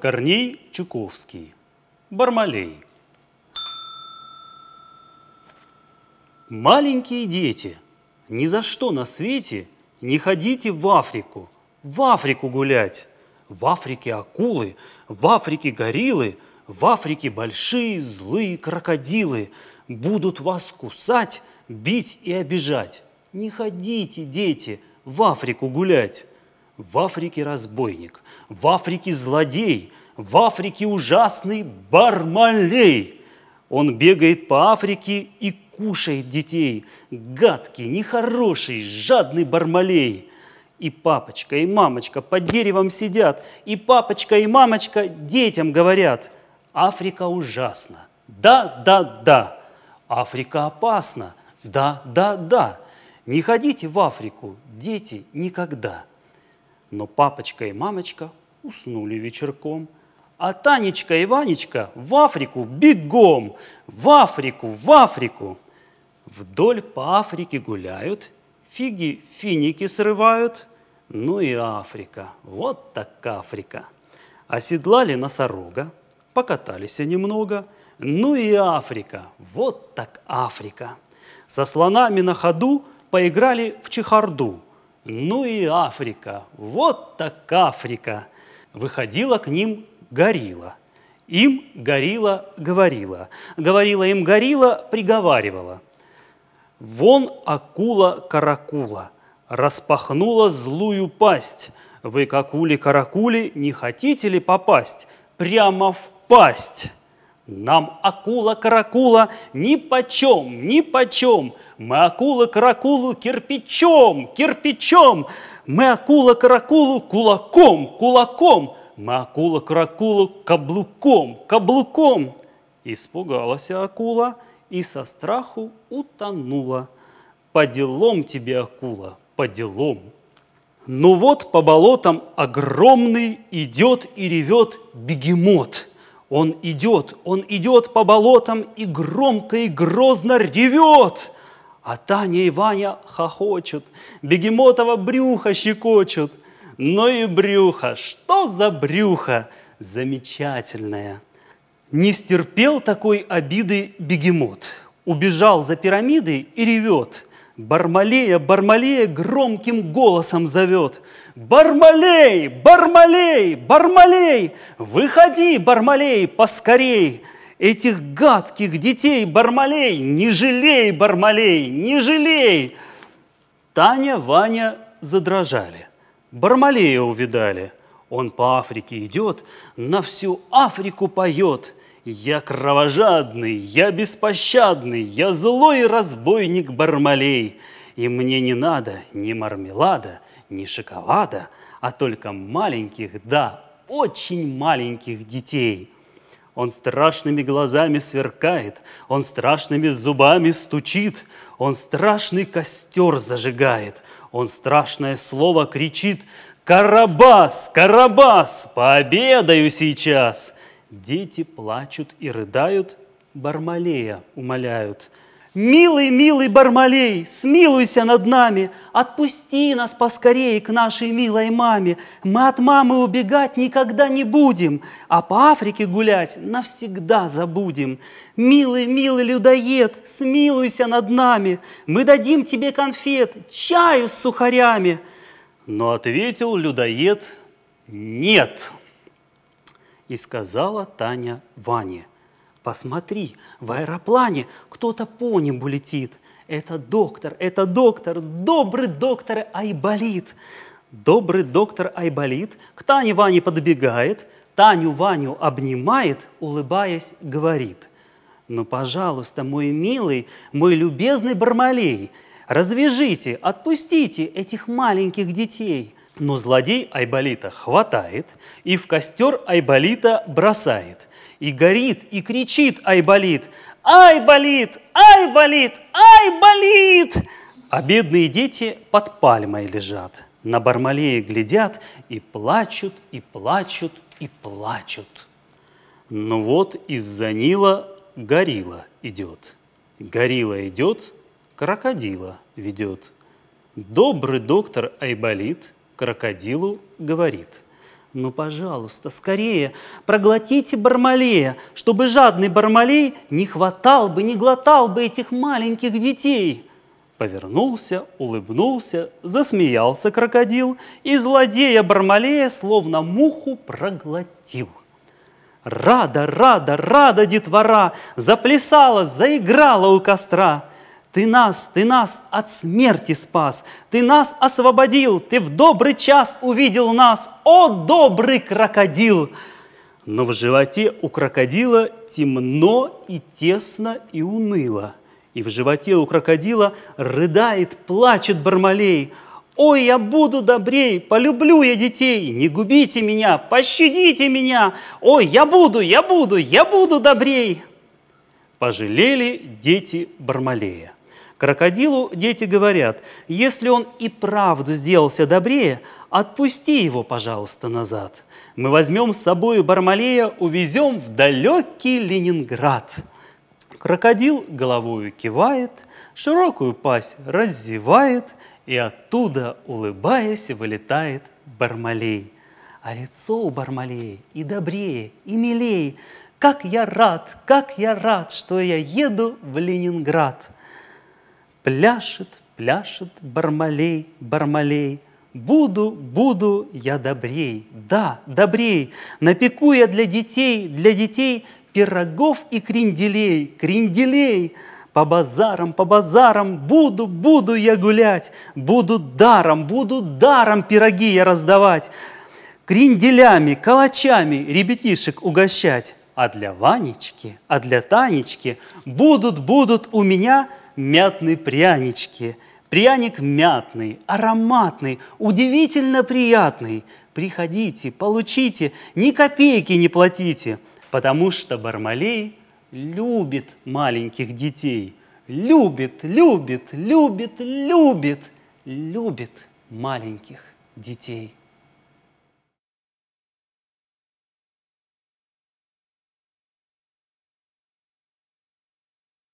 Корней Чуковский. Бармалей. Маленькие дети, ни за что на свете не ходите в Африку, в Африку гулять. В Африке акулы, в Африке гориллы, в Африке большие злые крокодилы будут вас кусать, бить и обижать. Не ходите, дети, в Африку гулять. В Африке разбойник, в Африке злодей, в Африке ужасный бармалей. Он бегает по Африке и кушает детей. Гадкий, нехороший, жадный бармалей. И папочка, и мамочка под деревом сидят, и папочка, и мамочка детям говорят. Африка ужасна. Да, да, да. Африка опасна. Да, да, да. Не ходите в Африку, дети, никогда. Но папочка и мамочка уснули вечерком, а Танечка и Ванечка в Африку бегом, в Африку, в Африку. Вдоль по Африке гуляют, фиги финики срывают. Ну и Африка, вот так Африка. Оседлали носорога, покатались немного. Ну и Африка, вот так Африка. Со слонами на ходу поиграли в чехарду. Ну и Африка, вот так Африка. Выходила к ним горилла. Им горилла говорила. Говорила им горилла, приговаривала. Вон акула-каракула распахнула злую пасть. Вы, какули-каракули, не хотите ли попасть прямо в пасть? Нам акула-каракула ни почем, ни почем. Мы акула-каракулу кирпичом, кирпичом. Мы акула-каракулу кулаком, кулаком. Мы акула-каракулу каблуком, каблуком. Испугалась акула и со страху утонула. По делам тебе, акула, по делам. Ну вот по болотам огромный идет и ревет бегемот. Он идет, он идет по болотам и громко и грозно ревет. А Таня и Ваня хохочут, бегемотово брюхо щекочут. Но и брюхо, что за брюхо замечательное. Не стерпел такой обиды бегемот. Убежал за пирамидой и ревет. Бармалея, Бармалея громким голосом зовет. Бармалей, Бармалей, Бармалей, выходи, Бармалей, поскорей. Этих гадких детей, Бармалей, не жалей, Бармалей, не жалей. Таня, Ваня задрожали. Бармалея увидали. Он по Африке идет, на всю Африку поет. Я кровожадный, я беспощадный, я злой разбойник Бармалей. И мне не надо ни мармелада, ни шоколада, а только маленьких, да, очень маленьких детей. Он страшными глазами сверкает, он страшными зубами стучит, он страшный костер зажигает, он страшное слово кричит «Карабас! Карабас! Пообедаю сейчас!» Дети плачут и рыдают, Бармалея умоляют. «Милый, милый Бармалей, смилуйся над нами, отпусти нас поскорее к нашей милой маме. Мы от мамы убегать никогда не будем, а по Африке гулять навсегда забудем. Милый, милый людоед, смилуйся над нами, мы дадим тебе конфет, чаю с сухарями». Но ответил людоед «нет». И сказала Таня Ване, посмотри, в аэроплане кто-то по небу летит. Это доктор, это доктор, добрый доктор Айболит. Добрый доктор Айболит к Тане Ване подбегает, Таню Ваню обнимает, улыбаясь, говорит, «Ну, пожалуйста, мой милый, мой любезный Бармалей, развяжите, отпустите этих маленьких детей». Но злодей Айболита хватает и в костер Айболита бросает. И горит, и кричит Айболит, «Айболит! Айболит! Айболит!» А бедные дети под пальмой лежат, на Бармалее глядят и плачут, и плачут, и плачут. Ну вот из-за Нила горилла идет. Горилла идет, крокодила ведет. Добрый доктор Айболит – крокодилу говорит, Ну, пожалуйста, скорее, проглотите Бармалея, чтобы жадный Бармалей не хватал бы, не глотал бы этих маленьких детей. Повернулся, улыбнулся, засмеялся крокодил, и злодея Бармалея словно муху проглотил. Рада, рада, рада детвора, заплясала, заиграла у костра. Ты нас, ты нас от смерти спас, ты нас освободил, ты в добрый час увидел нас, о, добрый крокодил! Но в животе у крокодила темно и тесно и уныло. И в животе у крокодила рыдает, плачет Бармалей – Ой, я буду добрей, полюблю я детей, не губите меня, пощадите меня. Ой, я буду, я буду, я буду добрей. Пожалели дети Бармалея. Крокодилу дети говорят, если он и правду сделался добрее, отпусти его, пожалуйста, назад. Мы возьмем с собой Бармалея, увезем в далекий Ленинград. Крокодил головою кивает, широкую пасть раззевает – и оттуда, улыбаясь, вылетает Бармалей. А лицо у Бармалея и добрее, и милей. Как я рад, как я рад, что я еду в Ленинград. Пляшет, пляшет Бармалей, Бармалей. Буду, буду я добрей, да, добрей. Напеку я для детей, для детей пирогов и кренделей, кренделей. По базарам, по базарам буду, буду я гулять, буду даром, буду даром пироги я раздавать, кренделями, калачами ребятишек угощать. А для Ванечки, а для Танечки будут, будут у меня мятные прянички. Пряник мятный, ароматный, удивительно приятный. Приходите, получите, ни копейки не платите, потому что Бармалей – любит маленьких детей. Любит, любит, любит, любит, любит маленьких детей.